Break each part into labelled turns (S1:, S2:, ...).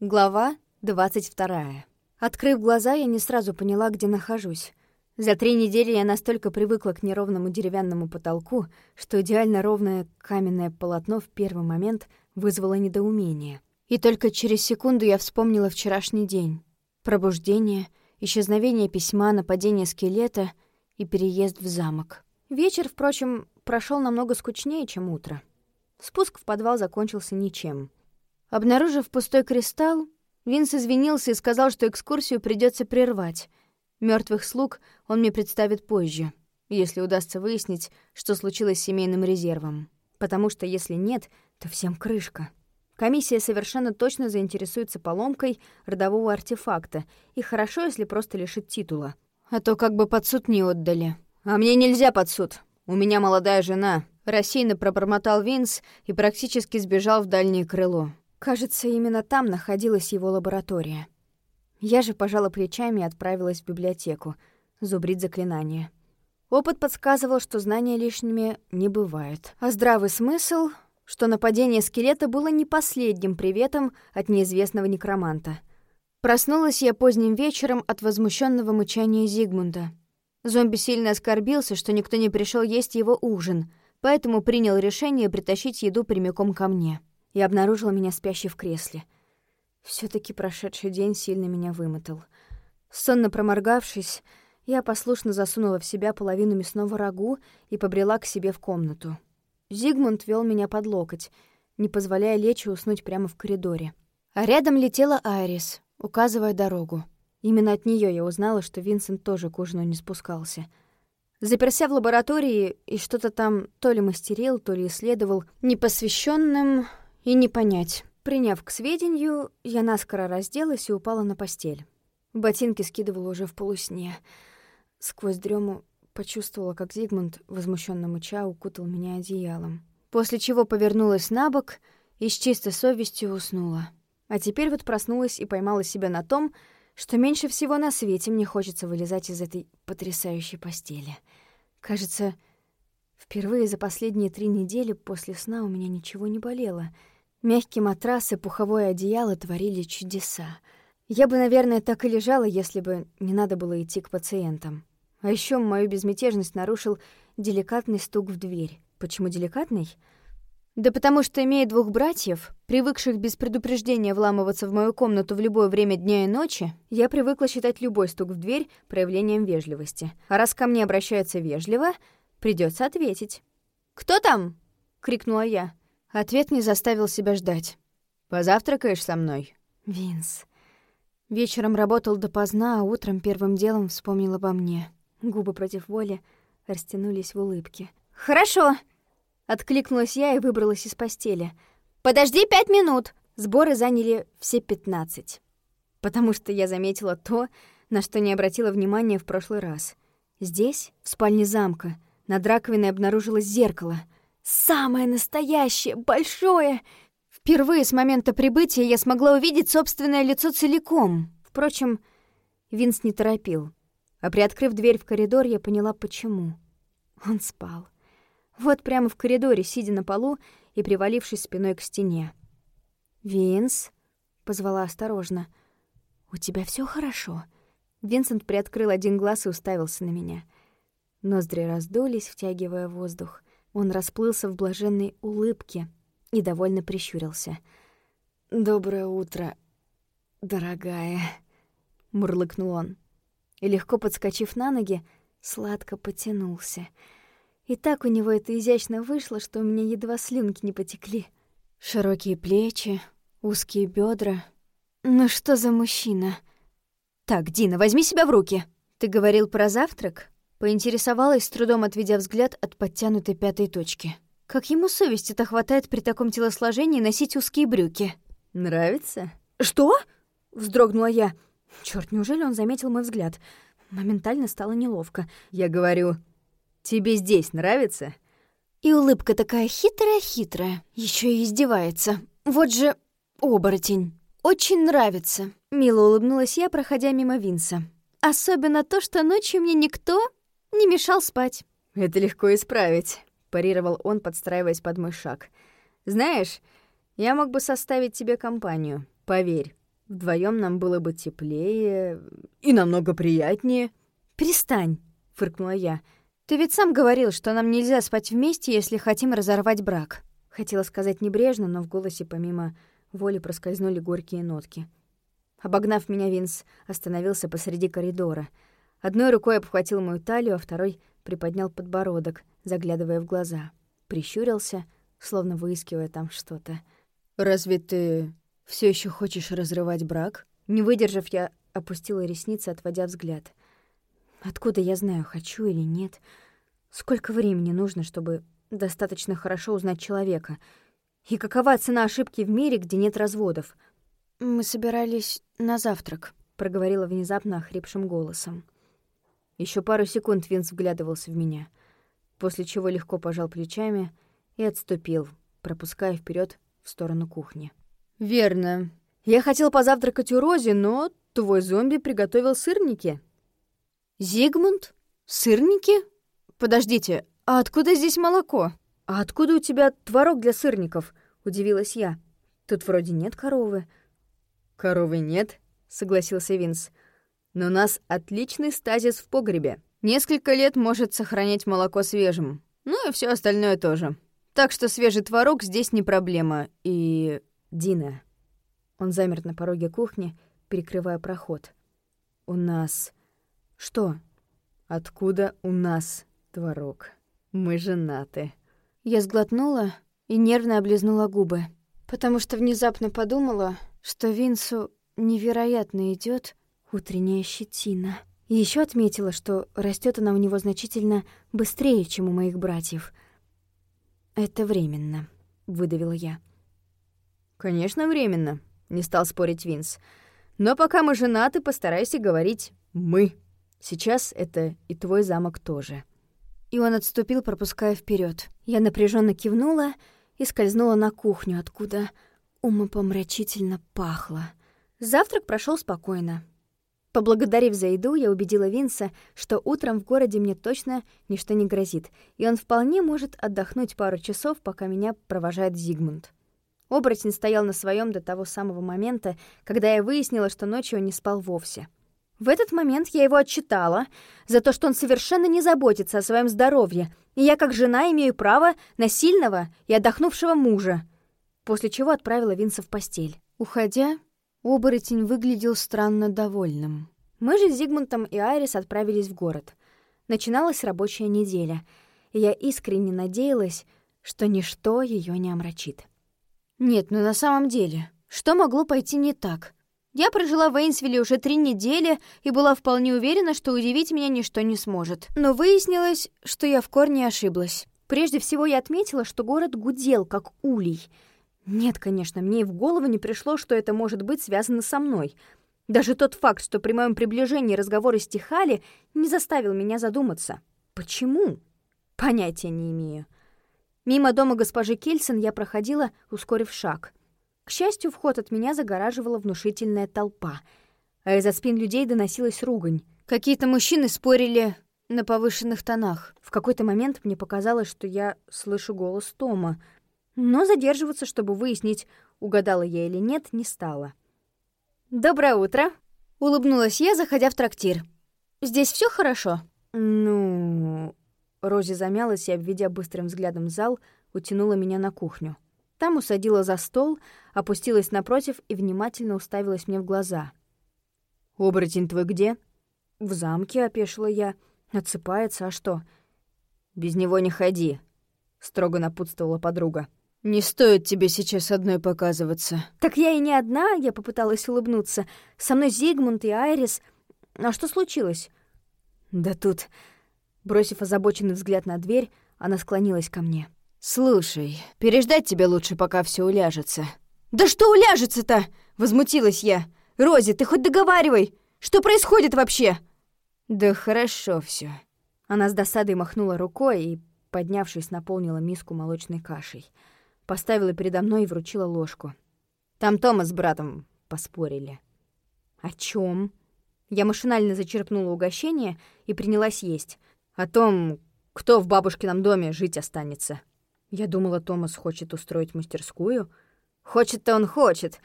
S1: Глава 22. Открыв глаза, я не сразу поняла, где нахожусь. За три недели я настолько привыкла к неровному деревянному потолку, что идеально ровное каменное полотно в первый момент вызвало недоумение. И только через секунду я вспомнила вчерашний день. Пробуждение, исчезновение письма, нападение скелета и переезд в замок. Вечер, впрочем, прошел намного скучнее, чем утро. Спуск в подвал закончился ничем. Обнаружив пустой кристалл, Винс извинился и сказал, что экскурсию придется прервать. Мертвых слуг он мне представит позже, если удастся выяснить, что случилось с семейным резервом. Потому что если нет, то всем крышка. Комиссия совершенно точно заинтересуется поломкой родового артефакта, и хорошо, если просто лишит титула. А то как бы под суд не отдали. «А мне нельзя под суд. У меня молодая жена», — рассеянно пробормотал Винс и практически сбежал в дальнее крыло. Кажется, именно там находилась его лаборатория. Я же пожала плечами и отправилась в библиотеку, зубрить заклинания. Опыт подсказывал, что знания лишними не бывают. А здравый смысл, что нападение скелета было не последним приветом от неизвестного некроманта. Проснулась я поздним вечером от возмущенного мычания Зигмунда. Зомби сильно оскорбился, что никто не пришел есть его ужин, поэтому принял решение притащить еду прямиком ко мне и обнаружила меня спящей в кресле. все таки прошедший день сильно меня вымотал. Сонно проморгавшись, я послушно засунула в себя половину мясного рагу и побрела к себе в комнату. Зигмунд вел меня под локоть, не позволяя лечь и уснуть прямо в коридоре. А рядом летела Айрис, указывая дорогу. Именно от нее я узнала, что Винсент тоже к ужину не спускался. Заперся в лаборатории и что-то там то ли мастерил, то ли исследовал непосвященным и не понять. Приняв к сведению, я наскоро разделась и упала на постель. Ботинки скидывала уже в полусне. Сквозь дрему почувствовала, как Зигмунд, возмущенно мыча, укутал меня одеялом. После чего повернулась на бок и с чистой совестью уснула. А теперь вот проснулась и поймала себя на том, что меньше всего на свете мне хочется вылезать из этой потрясающей постели. Кажется, впервые за последние три недели после сна у меня ничего не болело — Мягкий матрас и пуховое одеяло творили чудеса. Я бы, наверное, так и лежала, если бы не надо было идти к пациентам. А еще мою безмятежность нарушил деликатный стук в дверь. Почему деликатный? Да потому что, имея двух братьев, привыкших без предупреждения вламываться в мою комнату в любое время дня и ночи, я привыкла считать любой стук в дверь проявлением вежливости. А раз ко мне обращаются вежливо, придется ответить. «Кто там?» — крикнула я. Ответ не заставил себя ждать. «Позавтракаешь со мной?» «Винс». Вечером работал допоздна, а утром первым делом вспомнил обо мне. Губы против воли растянулись в улыбке. «Хорошо!» — откликнулась я и выбралась из постели. «Подожди пять минут!» Сборы заняли все пятнадцать. Потому что я заметила то, на что не обратила внимания в прошлый раз. Здесь, в спальне замка, над раковиной обнаружилось зеркало — Самое настоящее, большое. Впервые с момента прибытия я смогла увидеть собственное лицо целиком. Впрочем, Винс не торопил. А приоткрыв дверь в коридор, я поняла, почему. Он спал. Вот прямо в коридоре, сидя на полу и привалившись спиной к стене. «Винс», — позвала осторожно, — «у тебя все хорошо?» Винсент приоткрыл один глаз и уставился на меня. Ноздри раздулись, втягивая воздух. Он расплылся в блаженной улыбке и довольно прищурился. «Доброе утро, дорогая», — мурлыкнул он. И, легко подскочив на ноги, сладко потянулся. И так у него это изящно вышло, что у меня едва слюнки не потекли. Широкие плечи, узкие бедра. Ну что за мужчина? «Так, Дина, возьми себя в руки!» «Ты говорил про завтрак?» Поинтересовалась, с трудом отведя взгляд от подтянутой пятой точки. Как ему совести-то хватает при таком телосложении носить узкие брюки? «Нравится?» «Что?» — вздрогнула я. Черт, неужели он заметил мой взгляд? Моментально стало неловко.
S2: «Я говорю, тебе здесь нравится?»
S1: И улыбка такая хитрая-хитрая. еще и издевается. Вот же оборотень. Очень нравится. Мило улыбнулась я, проходя мимо Винса. Особенно то, что ночью мне никто не мешал спать.
S2: «Это легко исправить», — парировал он, подстраиваясь под мой шаг. «Знаешь, я мог бы составить тебе компанию, поверь. Вдвоем нам было бы теплее и намного приятнее».
S1: «Перестань», — фыркнула я. «Ты ведь сам говорил, что нам нельзя спать вместе, если хотим разорвать брак». Хотела сказать небрежно, но в голосе помимо воли проскользнули горькие нотки. Обогнав меня, Винс остановился посреди коридора. Одной рукой обхватил мою талию, а второй приподнял подбородок, заглядывая в глаза. Прищурился, словно выискивая там что-то.
S2: «Разве ты все еще хочешь разрывать брак?»
S1: Не выдержав, я опустила ресницы, отводя взгляд. Откуда я знаю, хочу или нет? Сколько времени нужно, чтобы достаточно хорошо узнать человека. И какова цена ошибки в мире, где нет разводов? «Мы собирались на завтрак», — проговорила внезапно охрипшим голосом. Еще пару секунд Винс вглядывался в меня, после чего легко пожал плечами и отступил, пропуская вперед в сторону кухни.
S2: «Верно. Я хотел позавтракать у Рози, но твой зомби приготовил сырники».
S1: «Зигмунд? Сырники? Подождите, «А откуда здесь молоко?»
S2: «А откуда у тебя творог для сырников?» — удивилась я. «Тут вроде нет коровы». «Коровы нет», — согласился Винс. «Но у нас отличный стазис в погребе. Несколько лет может сохранять молоко свежим. Ну и все остальное тоже. Так что свежий творог здесь не проблема. И... Дина...» Он замер на пороге кухни, перекрывая проход. «У нас...» «Что?» «Откуда у нас творог?» Мы женаты».
S1: Я сглотнула и нервно облизнула губы, потому что внезапно подумала, что Винсу невероятно идет утренняя щетина. Еще отметила, что растет она у него значительно быстрее, чем у моих братьев. «Это временно», — выдавила я.
S2: «Конечно, временно», — не стал спорить Винс. «Но пока мы женаты, постарайся говорить «мы». Сейчас это и твой замок тоже»
S1: и он отступил, пропуская вперед. Я напряженно кивнула и скользнула на кухню, откуда умопомрачительно пахло. Завтрак прошел спокойно. Поблагодарив за еду, я убедила Винса, что утром в городе мне точно ничто не грозит, и он вполне может отдохнуть пару часов, пока меня провожает Зигмунд. Оборотень стоял на своем до того самого момента, когда я выяснила, что ночью он не спал вовсе — в этот момент я его отчитала за то, что он совершенно не заботится о своем здоровье, и я как жена имею право на сильного и отдохнувшего мужа, после чего отправила Винса в постель. Уходя, оборотень выглядел странно довольным. Мы же с Зигмунтом и Айрис отправились в город. Начиналась рабочая неделя, и я искренне надеялась, что ничто ее не омрачит. Нет, ну на самом деле, что могло пойти не так? Я прожила в Эйнсвилле уже три недели и была вполне уверена, что удивить меня ничто не сможет. Но выяснилось, что я в корне ошиблась. Прежде всего я отметила, что город гудел, как улей. Нет, конечно, мне и в голову не пришло, что это может быть связано со мной. Даже тот факт, что при моем приближении разговоры стихали, не заставил меня задуматься. Почему? Понятия не имею. Мимо дома госпожи Кельсон я проходила, ускорив шаг — к счастью, вход от меня загораживала внушительная толпа, а из-за спин людей доносилась ругань. Какие-то мужчины спорили на повышенных тонах. В какой-то момент мне показалось, что я слышу голос Тома, но задерживаться, чтобы выяснить, угадала я или нет, не стала. «Доброе утро!» — улыбнулась я, заходя в трактир. «Здесь все хорошо?»
S2: «Ну...» Рози замялась и, обведя быстрым взглядом зал, утянула меня на кухню. Там усадила за стол, опустилась напротив и внимательно уставилась мне в глаза. «Оборотень твой где?» «В замке», — опешила я. «Отсыпается, а что?» «Без него не ходи», — строго напутствовала подруга. «Не стоит тебе сейчас одной показываться».
S1: «Так я и не одна», — я попыталась улыбнуться. «Со мной Зигмунд и Айрис. А что случилось?»
S2: «Да тут...» Бросив озабоченный взгляд на дверь, она склонилась ко мне. «Слушай, переждать тебе лучше, пока все уляжется».
S1: «Да что уляжется-то?» — возмутилась я. «Рози, ты хоть договаривай! Что происходит вообще?»
S2: «Да хорошо все. Она с досадой махнула рукой и, поднявшись, наполнила миску молочной кашей. Поставила передо мной и вручила ложку. Там Тома с братом поспорили.
S1: «О чем? Я машинально зачерпнула угощение и принялась есть.
S2: О том, кто в бабушкином доме жить останется. Я думала, Томас хочет устроить мастерскую. Хочет-то он хочет.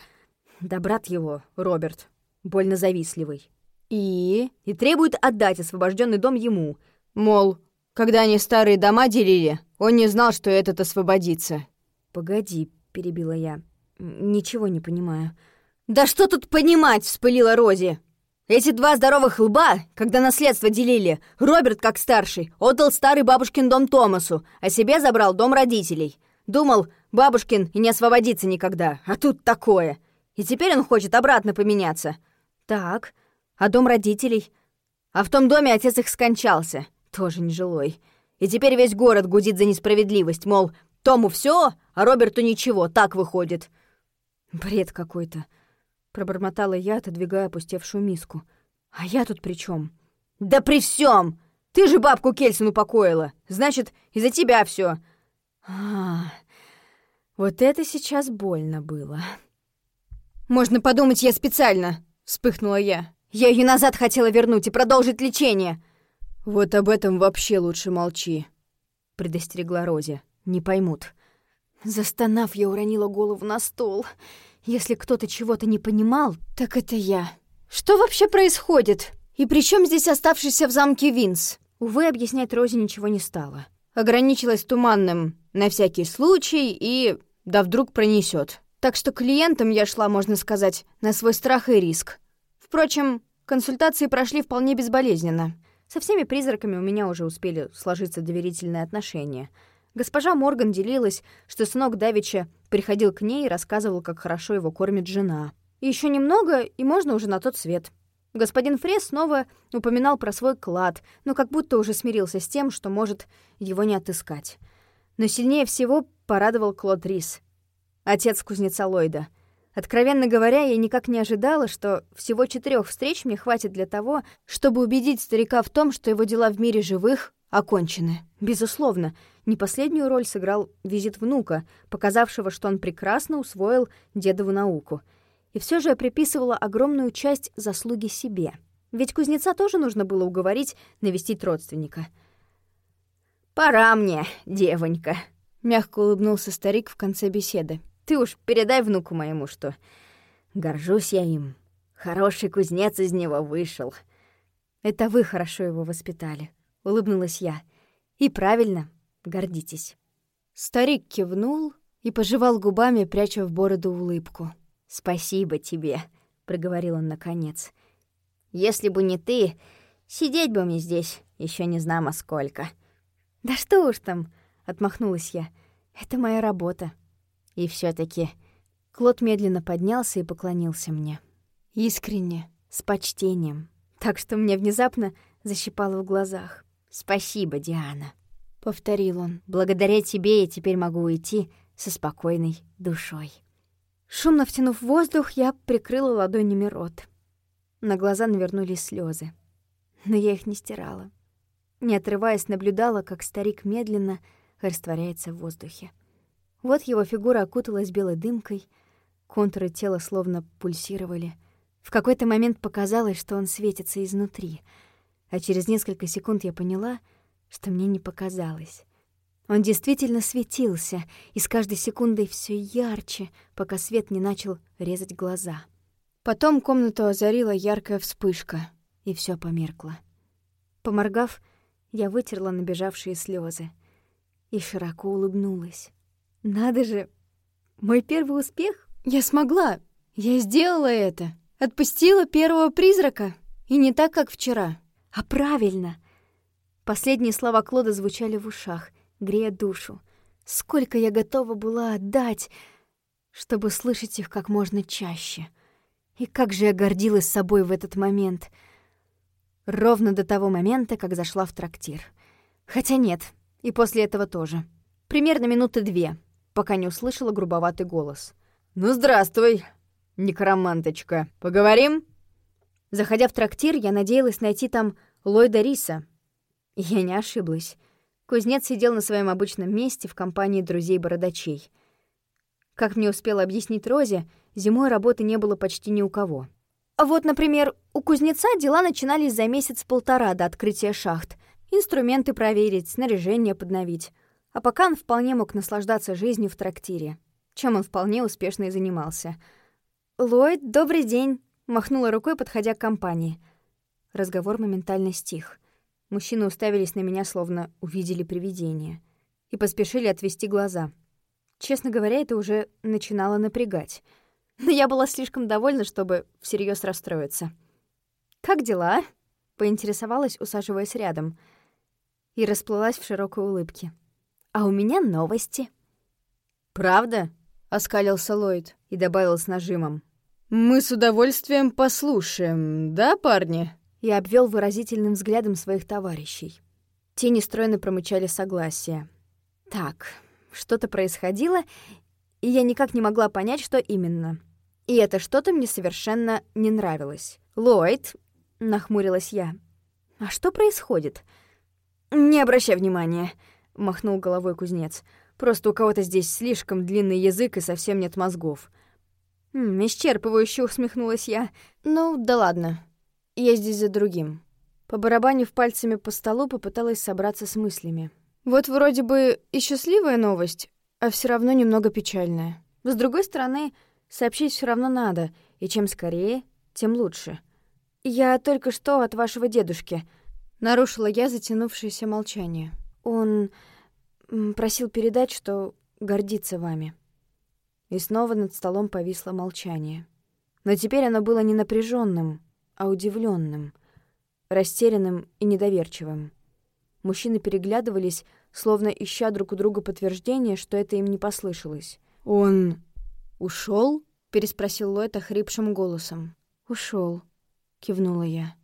S2: Да брат его, Роберт, больно завистливый.
S1: И?
S2: И требует отдать освобожденный дом ему. Мол, когда они старые дома делили, он не знал, что этот освободится.
S1: «Погоди», — перебила я. «Ничего не понимаю».
S2: «Да что тут понимать?» — вспылила Рози. «Эти два здоровых лба, когда наследство делили, Роберт, как старший, отдал старый бабушкин дом Томасу, а себе забрал дом родителей. Думал, бабушкин и не освободится никогда, а тут такое. И теперь он хочет обратно поменяться.
S1: Так,
S2: а дом родителей? А в том доме отец их скончался, тоже нежилой. И теперь весь город гудит за несправедливость, мол, Тому все, а Роберту ничего, так выходит.
S1: Бред какой-то, пробормотала я, отодвигая опустевшую миску. А я тут при чем?
S2: Да при всем! Ты же бабку Кельсон упокоила. Значит, из-за тебя все.
S1: А, вот это сейчас больно было.
S2: «Можно подумать, я специально!» — вспыхнула я. «Я ее назад хотела вернуть и продолжить лечение!» «Вот об этом вообще лучше молчи», — предостерегла Рози. «Не поймут».
S1: Застонав, я уронила голову на стол. Если кто-то чего-то не понимал, так это я. Что вообще происходит? И при чем здесь оставшийся в замке Винс? Увы, объяснять Рози ничего не стало.
S2: Ограничилась туманным «на всякий случай» и «да вдруг пронесет. Так что клиентам я шла, можно сказать, на свой страх и риск. Впрочем, консультации прошли вполне безболезненно. Со всеми призраками у меня уже успели сложиться доверительные отношения. Госпожа Морган делилась, что сынок Давича приходил к ней и рассказывал, как хорошо его кормит жена. Еще немного, и можно уже на тот свет. Господин Фрес снова упоминал про свой клад, но как будто уже смирился с тем, что может его не отыскать. Но сильнее всего порадовал Клод Рис — отец кузнеца Ллойда. Откровенно говоря, я никак не ожидала, что всего четырех встреч мне хватит для того, чтобы убедить старика в том, что его дела в мире живых окончены. Безусловно, не последнюю роль сыграл визит внука, показавшего, что он прекрасно усвоил дедову науку. И все же я приписывала огромную часть заслуги себе. Ведь кузнеца тоже нужно было уговорить навестить родственника. «Пора мне, девонька», — мягко улыбнулся старик в конце беседы. Ты уж передай внуку моему, что горжусь я им. Хороший кузнец из него вышел.
S1: Это вы хорошо его воспитали, улыбнулась я. И правильно, гордитесь. Старик кивнул и пожевал губами, пряча в бороду улыбку.
S2: «Спасибо тебе», — проговорил он наконец. «Если бы не ты, сидеть бы мне здесь еще не знамо сколько».
S1: «Да что уж там», — отмахнулась я. «Это моя работа».
S2: И все таки
S1: Клод медленно поднялся и поклонился мне. Искренне, с почтением. Так что мне внезапно защипало в глазах.
S2: «Спасибо, Диана», —
S1: повторил он.
S2: «Благодаря тебе я теперь могу уйти со спокойной душой».
S1: Шумно втянув воздух, я прикрыла ладонями рот. На глаза навернулись слезы, но я их не стирала. Не отрываясь, наблюдала, как старик медленно растворяется в воздухе. Вот его фигура окуталась белой дымкой, контуры тела словно пульсировали. В какой-то момент показалось, что он светится изнутри, а через несколько секунд я поняла, что мне не показалось. Он действительно светился, и с каждой секундой все ярче, пока свет не начал резать глаза. Потом комнату озарила яркая вспышка, и все померкло. Поморгав, я вытерла набежавшие слезы и широко улыбнулась. Надо же! Мой первый успех? Я смогла! Я сделала это! Отпустила первого призрака! И не так, как вчера, а правильно! Последние слова Клода звучали в ушах, грея душу. Сколько я готова была отдать, чтобы слышать их как можно чаще. И как же я гордилась собой в этот момент. Ровно до того момента, как зашла в трактир. Хотя нет, и после этого тоже. Примерно минуты две — пока не услышала грубоватый голос.
S2: «Ну, здравствуй, некроманточка. Поговорим?»
S1: Заходя в трактир, я надеялась найти там Ллойда Риса. Я не ошиблась. Кузнец сидел на своем обычном месте в компании друзей-бородачей. Как мне успела объяснить Розе, зимой работы не было почти ни у кого. А вот, например, у кузнеца дела начинались за месяц-полтора до открытия шахт. Инструменты проверить, снаряжение подновить. А пока он вполне мог наслаждаться жизнью в трактире, чем он вполне успешно и занимался. «Ллойд, добрый день!» — махнула рукой, подходя к компании. Разговор моментально стих. Мужчины уставились на меня, словно увидели привидение, и поспешили отвести глаза. Честно говоря, это уже начинало напрягать. Но я была слишком довольна, чтобы всерьез расстроиться. «Как дела?» — поинтересовалась, усаживаясь рядом, и расплылась в широкой улыбке. «А у меня новости».
S2: «Правда?» — оскалился Ллойд и добавил с нажимом. «Мы с удовольствием послушаем, да, парни?»
S1: И обвел выразительным взглядом своих товарищей. Те нестройно промычали согласие. «Так, что-то происходило, и я никак не могла понять, что именно. И это что-то мне совершенно не нравилось. «Ллойд», — нахмурилась я, — «а что происходит?» «Не обращай внимания», — махнул головой кузнец. Просто у кого-то здесь слишком длинный язык и совсем нет мозгов. М, исчерпывающе усмехнулась я. Ну, да ладно. Я здесь за другим. Побарабанив пальцами по столу, попыталась собраться с мыслями. Вот вроде бы и счастливая новость, а все равно немного печальная. С другой стороны, сообщить все равно надо, и чем скорее, тем лучше. Я только что от вашего дедушки. Нарушила я затянувшееся молчание. Он Просил передать, что гордится вами». И снова над столом повисло молчание. Но теперь оно было не напряженным, а удивленным, растерянным и недоверчивым. Мужчины переглядывались, словно ища друг у друга подтверждение, что это им не послышалось.
S2: «Он ушел?
S1: переспросил Ллойд охрипшим голосом. Ушел, кивнула я.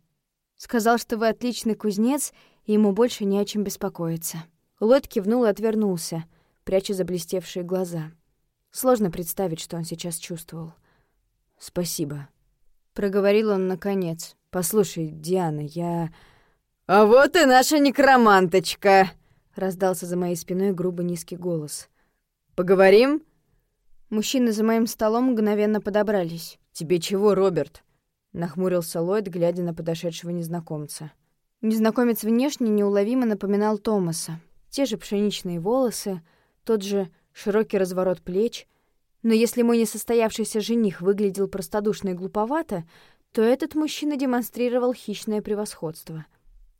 S1: «Сказал, что вы отличный кузнец, и ему больше не о чем беспокоиться». Ллойд кивнул и отвернулся, пряча заблестевшие глаза. Сложно представить, что он сейчас чувствовал.
S2: «Спасибо», — проговорил он наконец. «Послушай, Диана, я...»
S3: «А вот и наша некроманточка!»
S1: — раздался за моей спиной грубо низкий голос.
S3: «Поговорим?»
S1: Мужчины за моим столом мгновенно подобрались.
S2: «Тебе чего, Роберт?» — нахмурился Ллойд, глядя на подошедшего незнакомца.
S1: Незнакомец внешне неуловимо напоминал Томаса. Те же пшеничные волосы, тот же широкий разворот плеч. Но если мой несостоявшийся жених выглядел простодушно и глуповато, то этот мужчина демонстрировал хищное превосходство.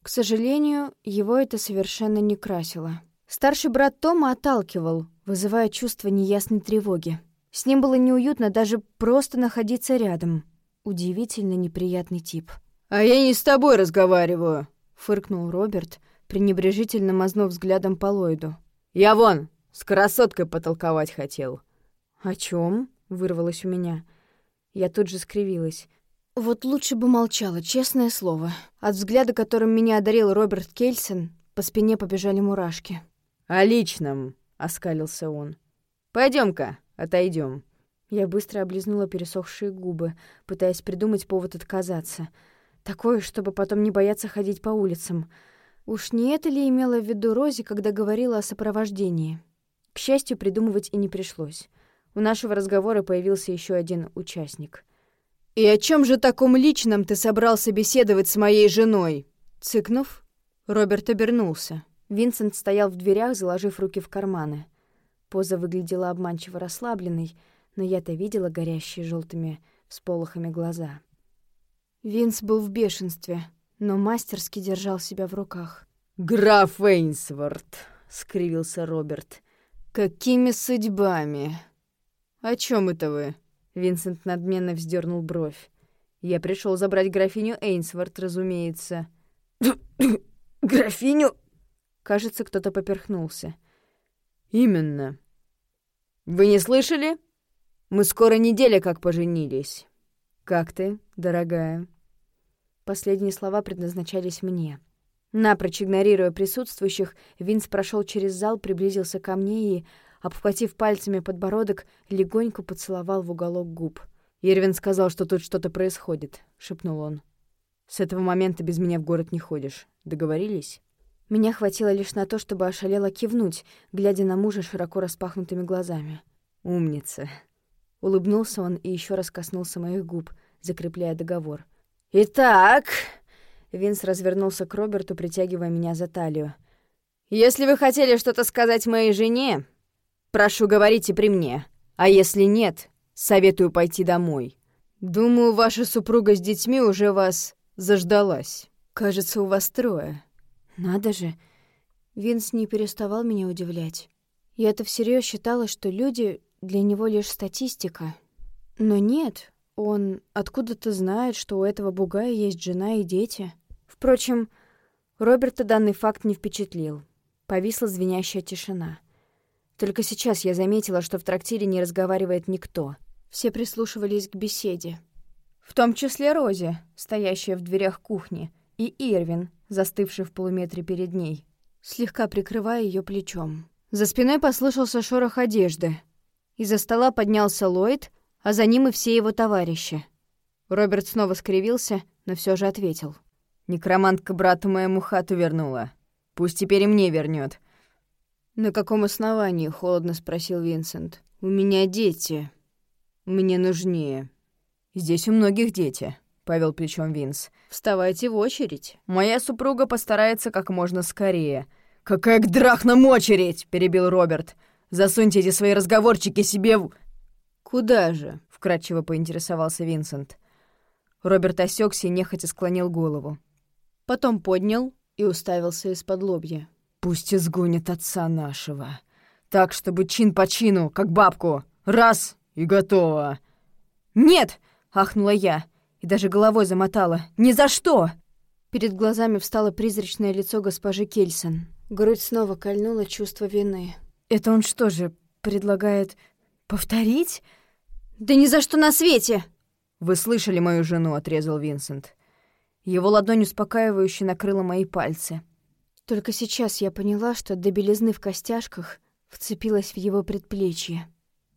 S1: К сожалению, его это совершенно не красило. Старший брат Тома отталкивал, вызывая чувство неясной тревоги. С ним было неуютно даже просто находиться рядом. Удивительно неприятный тип.
S3: «А я не с тобой разговариваю», —
S1: фыркнул Роберт, пренебрежительно мазнув взглядом по Ллойду.
S3: «Я вон, с красоткой потолковать хотел».
S1: «О чем? вырвалось у меня. Я тут же скривилась. Вот лучше бы молчала, честное слово. От взгляда, которым меня одарил Роберт Кельсон, по спине побежали мурашки.
S2: «О личном», — оскалился он. пойдем ка отойдем.
S1: Я быстро облизнула пересохшие губы, пытаясь придумать повод отказаться. Такое, чтобы потом не бояться ходить по улицам — Уж не это ли имела в виду Рози, когда говорила о сопровождении? К счастью, придумывать и не пришлось. У нашего разговора появился еще один участник.
S3: «И о чем же таком личном ты собрался беседовать с моей женой?»
S1: Цыкнув, Роберт обернулся. Винсент стоял в дверях, заложив руки в карманы. Поза выглядела обманчиво расслабленной, но я-то видела горящие желтыми всполохами глаза. Винс был в бешенстве — но мастерски держал себя в руках.
S3: «Граф Эйнсворт», — скривился Роберт. «Какими судьбами?» «О чем это вы?»
S2: Винсент надменно вздернул бровь. «Я пришел забрать графиню Эйнсворт, разумеется».
S3: «Графиню?»
S2: Кажется, кто-то поперхнулся.
S3: «Именно. Вы не слышали? Мы скоро неделя как поженились».
S2: «Как ты, дорогая?» Последние слова предназначались мне. Напрочь игнорируя присутствующих, Винс прошел через зал, приблизился ко мне и, обхватив пальцами подбородок, легонько поцеловал в уголок губ. «Ирвин сказал, что тут что-то происходит», — шепнул он. «С этого момента без меня в город не ходишь. Договорились?» Меня хватило лишь на то, чтобы ошалело кивнуть, глядя на мужа широко распахнутыми глазами. «Умница!» Улыбнулся он и еще раз коснулся моих губ, закрепляя договор —
S3: «Итак...»
S2: Винс развернулся к Роберту, притягивая меня за талию.
S3: «Если вы хотели что-то сказать моей жене, прошу, говорите при мне. А если нет, советую пойти домой». Думаю, ваша супруга с детьми уже вас заждалась. Кажется, у вас трое.
S1: Надо же. Винс не переставал меня удивлять. Я-то всерьез считала, что люди для него лишь статистика. Но нет, он откуда-то знает, что у этого бугая есть жена и дети. Впрочем, Роберта данный факт не впечатлил. Повисла звенящая тишина. Только сейчас я заметила, что в трактире не разговаривает никто. Все прислушивались к беседе. В том числе Рози, стоящая в дверях кухни, и Ирвин, застывший в полуметре перед ней, слегка прикрывая ее плечом. За спиной послышался шорох одежды. Из-за стола поднялся Ллойд, а за ним и все его товарищи. Роберт снова скривился, но все же ответил.
S2: «Некромантка брату моему хату вернула. Пусть теперь и мне вернет.
S3: «На каком основании?» — холодно спросил Винсент. «У меня дети. Мне нужнее».
S2: «Здесь у многих дети», — повел плечом Винс.
S3: «Вставайте в очередь».
S2: «Моя супруга постарается как можно скорее». «Какая к драхнам очередь!» — перебил Роберт. «Засуньте эти свои разговорчики себе в...»
S3: «Куда же?»
S2: — вкратчиво поинтересовался Винсент. Роберт осекся и нехотя склонил голову.
S3: Потом поднял и уставился из-под лобья.
S2: Пусть изгонит отца нашего. Так, чтобы чин по чину, как бабку. Раз — и готово.
S1: «Нет!» — ахнула я. И даже головой замотала. «Ни за что!» Перед глазами встало призрачное лицо госпожи Кельсон. Грудь снова кольнула чувство вины. «Это он что же, предлагает повторить?» «Да ни за что на свете!»
S2: «Вы слышали мою жену?» — отрезал Винсент. Его ладонь успокаивающе накрыла мои пальцы.
S1: Только сейчас я поняла, что до белизны в костяшках вцепилась в его предплечье.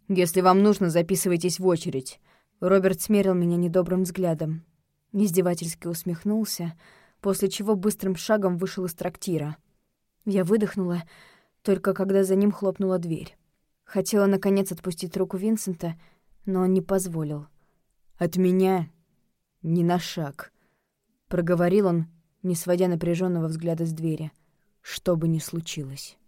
S2: «Если вам нужно, записывайтесь в очередь». Роберт смерил меня недобрым взглядом. Издевательски усмехнулся, после чего быстрым шагом вышел из трактира. Я выдохнула, только когда за ним хлопнула дверь. Хотела, наконец, отпустить руку Винсента, но он не позволил. «От меня ни на шаг», — проговорил он, не сводя напряженного взгляда с двери что бы ни случилось.